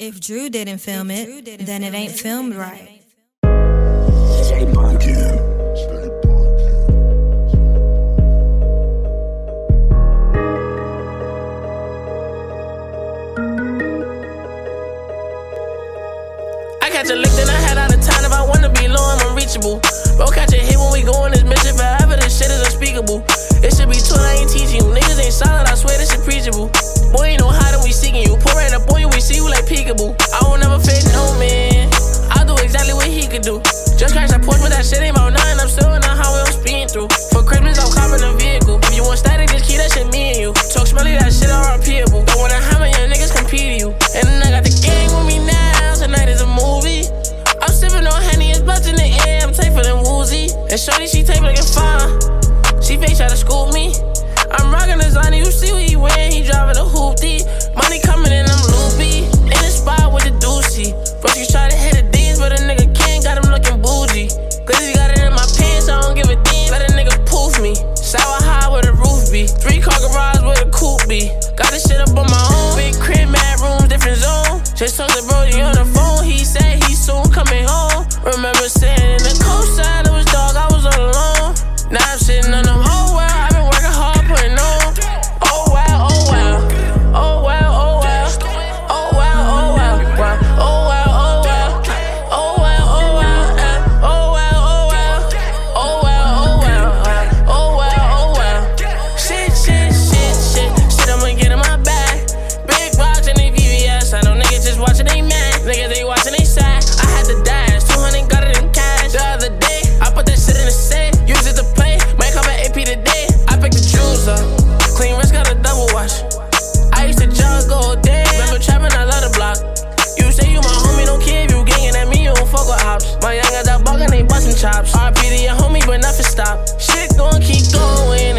If Drew didn't film it, then it ain't filmed right. I catch a lick, then I head out of town. If I wanna be low, I'm unreachable. Bro, catch a hit when we go on this mission forever. This shit is unspeakable. It should be taught, I ain't teaching you. Niggas ain't solid, I swear this shit preachable. Boy, ain't no And shorty, she tape looking fine. She fake try to school me. I'm rocking designer, you see what he wearing, he driving a hoopty. Money coming in, I'm loopy. In the spot with the doozy. Bro, she try to hit the D's, but a nigga can't, got him looking bougie. Cause he got it in my pants, I don't give a damn. Let a nigga poof me. Sour high where the roof be. Three car garage where the coupe be. Got this shit up on my own. Big crib, mad rooms, different zone. Just talked to Brody on the phone, niggas that buggin', they bustin' chops. RPD, to your homie, but nothing stop. Shit gon' keep going